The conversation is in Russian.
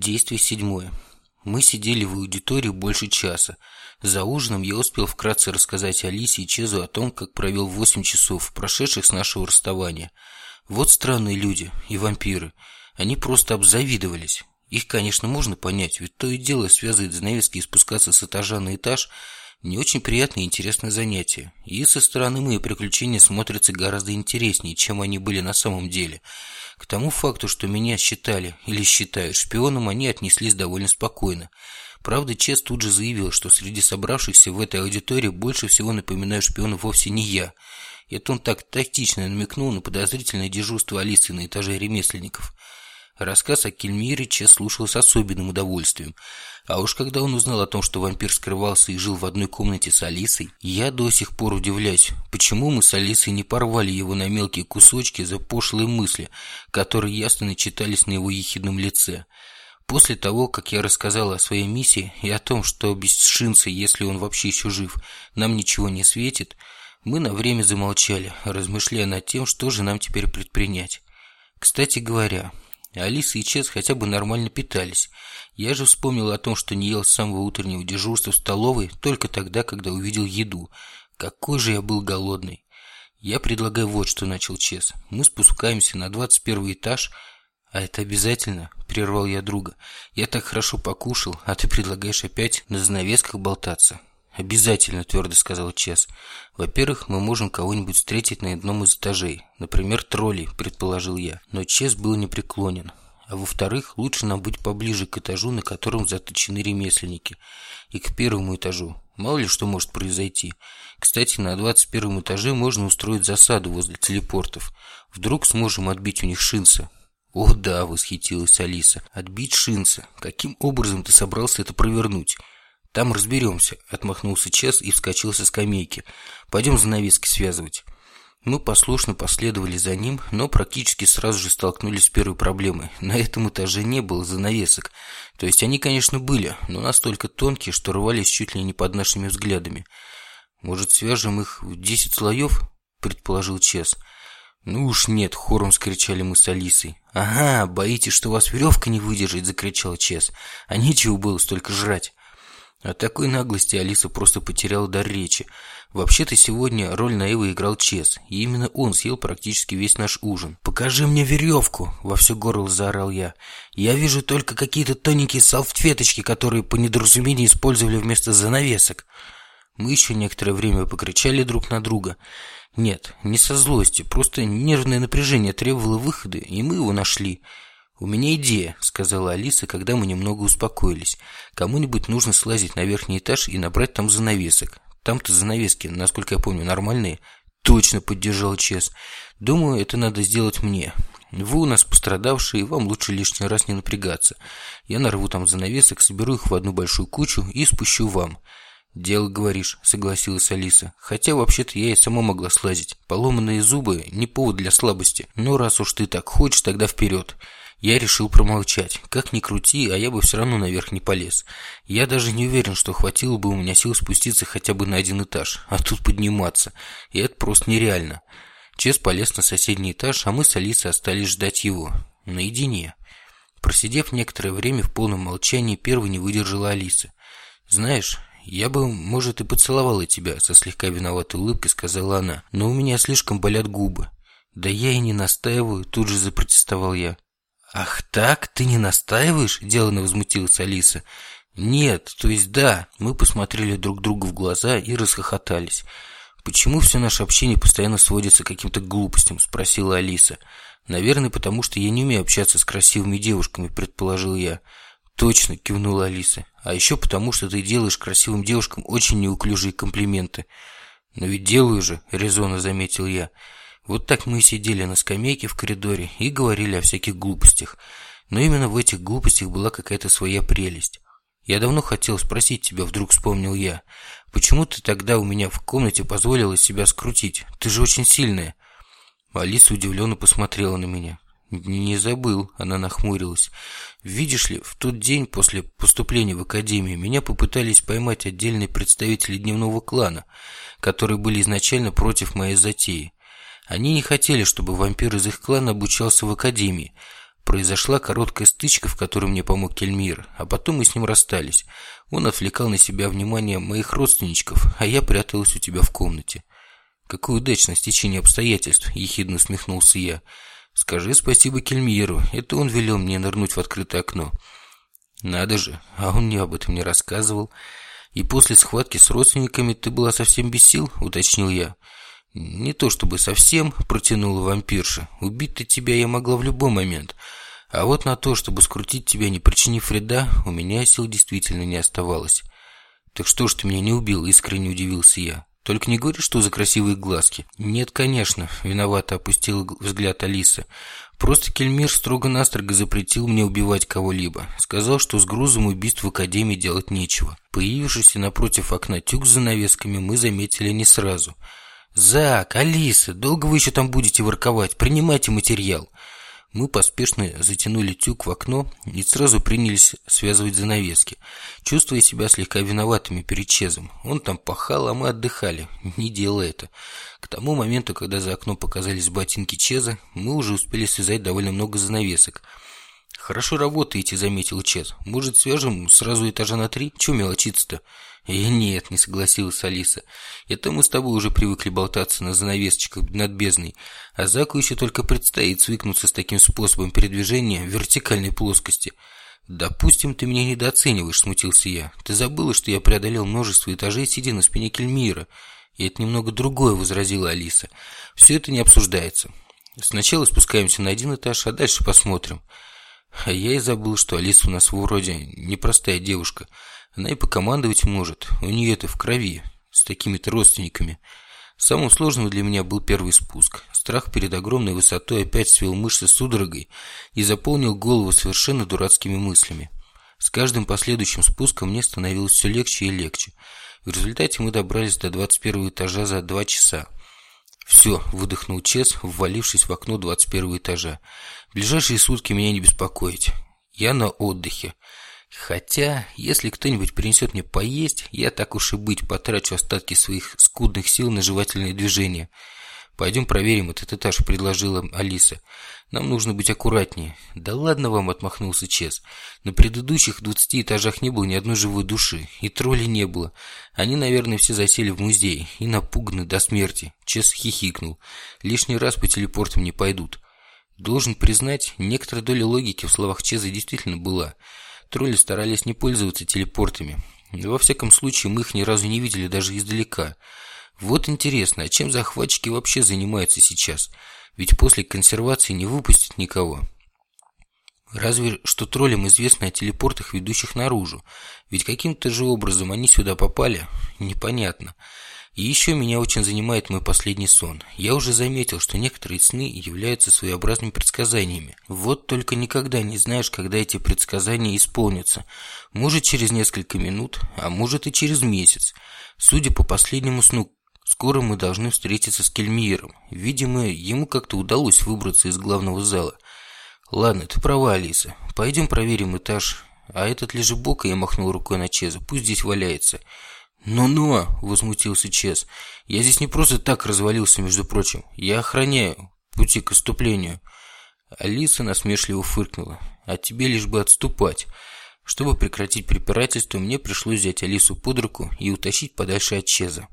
Действие седьмое. Мы сидели в аудитории больше часа. За ужином я успел вкратце рассказать Алисе и Чезу о том, как провел восемь часов, прошедших с нашего расставания. Вот странные люди и вампиры. Они просто обзавидовались. Их, конечно, можно понять, ведь то и дело связывает занавески и спускаться с этажа на этаж – не очень приятное и интересное занятие. И со стороны мои приключения смотрятся гораздо интереснее, чем они были на самом деле – к тому факту, что меня считали или считают шпионом, они отнеслись довольно спокойно. Правда, Чес тут же заявил, что среди собравшихся в этой аудитории больше всего напоминаю шпиона вовсе не я. Это он так тактично намекнул на подозрительное дежурство Алисы на этаже ремесленников. Рассказ о Кельмире Чес слушал с особенным удовольствием. А уж когда он узнал о том, что вампир скрывался и жил в одной комнате с Алисой, я до сих пор удивляюсь, почему мы с Алисой не порвали его на мелкие кусочки за пошлые мысли, которые ясно читались на его ехидном лице. После того, как я рассказал о своей миссии и о том, что без Шинца, если он вообще еще жив, нам ничего не светит, мы на время замолчали, размышляя над тем, что же нам теперь предпринять. Кстати говоря, Алиса и Чес хотя бы нормально питались. Я же вспомнил о том, что не ел с самого утреннего дежурства в столовой только тогда, когда увидел еду. Какой же я был голодный. Я предлагаю вот что начал Чес. Мы спускаемся на 21 этаж. А это обязательно, прервал я друга. Я так хорошо покушал, а ты предлагаешь опять на занавесках болтаться. «Обязательно», – твердо сказал Чес. «Во-первых, мы можем кого-нибудь встретить на одном из этажей. Например, троллей», – предположил я. Но Чес был непреклонен. А во-вторых, лучше нам быть поближе к этажу, на котором заточены ремесленники. И к первому этажу. Мало ли что может произойти. Кстати, на 21 этаже можно устроить засаду возле телепортов. Вдруг сможем отбить у них шинца. «О да», – восхитилась Алиса. «Отбить шинца. Каким образом ты собрался это провернуть?» «Там разберемся», – отмахнулся Чес и вскочил со скамейки. «Пойдем занавески связывать». Мы послушно последовали за ним, но практически сразу же столкнулись с первой проблемой. На этом этаже не было занавесок. То есть они, конечно, были, но настолько тонкие, что рвались чуть ли не под нашими взглядами. «Может, свяжем их в десять слоев?» – предположил Чес. «Ну уж нет!» – хором скричали мы с Алисой. «Ага, боитесь, что вас веревка не выдержит!» – закричал Чес. «А нечего было столько жрать!» От такой наглости Алиса просто потеряла дар речи. Вообще-то сегодня роль Наивы играл Чес, и именно он съел практически весь наш ужин. «Покажи мне веревку!» – во все горло заорал я. «Я вижу только какие-то тоненькие салфеточки, которые по недоразумению использовали вместо занавесок». Мы еще некоторое время покричали друг на друга. Нет, не со злости, просто нервное напряжение требовало выхода, и мы его нашли – «У меня идея», — сказала Алиса, когда мы немного успокоились. «Кому-нибудь нужно слазить на верхний этаж и набрать там занавесок. Там-то занавески, насколько я помню, нормальные». «Точно», — поддержал Чес. «Думаю, это надо сделать мне. Вы у нас пострадавшие, вам лучше лишний раз не напрягаться. Я нарву там занавесок, соберу их в одну большую кучу и спущу вам». «Дело, говоришь», — согласилась Алиса. «Хотя, вообще-то, я и сама могла слазить. Поломанные зубы — не повод для слабости. Но раз уж ты так хочешь, тогда вперед». Я решил промолчать. Как ни крути, а я бы все равно наверх не полез. Я даже не уверен, что хватило бы у меня сил спуститься хотя бы на один этаж, а тут подниматься. И это просто нереально. Чес полез на соседний этаж, а мы с Алисой остались ждать его. Наедине. Просидев некоторое время в полном молчании, первой не выдержала Алиса. «Знаешь, я бы, может, и поцеловала тебя», — со слегка виноватой улыбкой сказала она. «Но у меня слишком болят губы». «Да я и не настаиваю», — тут же запротестовал я. «Ах так, ты не настаиваешь?» – деланно возмутилась Алиса. «Нет, то есть да». Мы посмотрели друг другу в глаза и расхохотались. «Почему все наше общение постоянно сводится к каким-то глупостям?» – спросила Алиса. «Наверное, потому что я не умею общаться с красивыми девушками», – предположил я. «Точно», – кивнула Алиса. «А еще потому, что ты делаешь красивым девушкам очень неуклюжие комплименты». «Но ведь делаю же», – резонно заметил я. Вот так мы и сидели на скамейке в коридоре и говорили о всяких глупостях. Но именно в этих глупостях была какая-то своя прелесть. Я давно хотел спросить тебя, вдруг вспомнил я. Почему ты тогда у меня в комнате позволила себя скрутить? Ты же очень сильная. Алиса удивленно посмотрела на меня. «Не забыл», — она нахмурилась. «Видишь ли, в тот день после поступления в академию меня попытались поймать отдельные представители дневного клана, которые были изначально против моей затеи. Они не хотели, чтобы вампир из их клана обучался в академии. Произошла короткая стычка, в которой мне помог Кельмир, а потом мы с ним расстались. Он отвлекал на себя внимание моих родственничков, а я пряталась у тебя в комнате. Какое удачное стечение обстоятельств, ехидно усмехнулся я. Скажи спасибо Кельмиру, это он велел мне нырнуть в открытое окно. Надо же, а он мне об этом не рассказывал. И после схватки с родственниками ты была совсем без сил, уточнил я. Не то чтобы совсем, протянула вампирша. Убить-то тебя я могла в любой момент. А вот на то, чтобы скрутить тебя, не причинив вреда, у меня сил действительно не оставалось. Так что ж ты меня не убил, искренне удивился я. Только не говори, что за красивые глазки. Нет, конечно, виновато опустил взгляд Алиса. Просто Кельмир строго-настрого запретил мне убивать кого-либо. Сказал, что с грузом убийств в Академии делать нечего. Появившийся напротив окна тюк с занавесками мы заметили не сразу – «Зак, Алиса, долго вы еще там будете ворковать? Принимайте материал!» Мы поспешно затянули тюк в окно и сразу принялись связывать занавески, чувствуя себя слегка виноватыми перед Чезом. Он там пахал, а мы отдыхали. Не делая это. К тому моменту, когда за окном показались ботинки Чеза, мы уже успели связать довольно много занавесок. «Хорошо работаете», — заметил Чез. «Может, свяжем сразу этажа на три? Чего мелочиться-то?» «И нет», — не согласилась Алиса. «Это мы с тобой уже привыкли болтаться на занавесочках над бездной, а Заку еще только предстоит свыкнуться с таким способом передвижения в вертикальной плоскости». «Допустим, ты меня недооцениваешь», — смутился я. «Ты забыла, что я преодолел множество этажей, сидя на спине Кельмира?» «И это немного другое», — возразила Алиса. «Все это не обсуждается. Сначала спускаемся на один этаж, а дальше посмотрим». А я и забыл, что Алиса у нас вроде непростая девушка — она и покомандовать может, у нее это в крови, с такими-то родственниками. Самым сложным для меня был первый спуск. Страх перед огромной высотой опять свел мышцы судорогой и заполнил голову совершенно дурацкими мыслями. С каждым последующим спуском мне становилось все легче и легче. В результате мы добрались до 21 этажа за два часа. «Все», — выдохнул Чес, ввалившись в окно 21 этажа. «Ближайшие сутки меня не беспокоить. Я на отдыхе. Хотя, если кто-нибудь принесет мне поесть, я так уж и быть потрачу остатки своих скудных сил на жевательные движения. «Пойдем проверим этот этаж», — предложила Алиса. «Нам нужно быть аккуратнее». «Да ладно вам», — отмахнулся Чес. «На предыдущих двадцати этажах не было ни одной живой души, и троллей не было. Они, наверное, все засели в музей и напуганы до смерти». Чес хихикнул. «Лишний раз по телепортам не пойдут». Должен признать, некоторая доля логики в словах Чеза действительно была — Тролли старались не пользоваться телепортами. Во всяком случае, мы их ни разу не видели даже издалека. Вот интересно, а чем захватчики вообще занимаются сейчас? Ведь после консервации не выпустят никого. Разве что троллям известно о телепортах, ведущих наружу. Ведь каким-то же образом они сюда попали? Непонятно. И еще меня очень занимает мой последний сон. Я уже заметил, что некоторые сны являются своеобразными предсказаниями. Вот только никогда не знаешь, когда эти предсказания исполнятся. Может через несколько минут, а может и через месяц. Судя по последнему сну, скоро мы должны встретиться с Кельмиером. Видимо, ему как-то удалось выбраться из главного зала. Ладно, ты права, Алиса. Пойдем проверим этаж. А этот лежебока, я махнул рукой на Чеза, пусть здесь валяется. «Но-но!» – возмутился Чес. «Я здесь не просто так развалился, между прочим. Я охраняю пути к отступлению». Алиса насмешливо фыркнула. «А тебе лишь бы отступать». Чтобы прекратить препирательство, мне пришлось взять Алису под руку и утащить подальше от Чеза.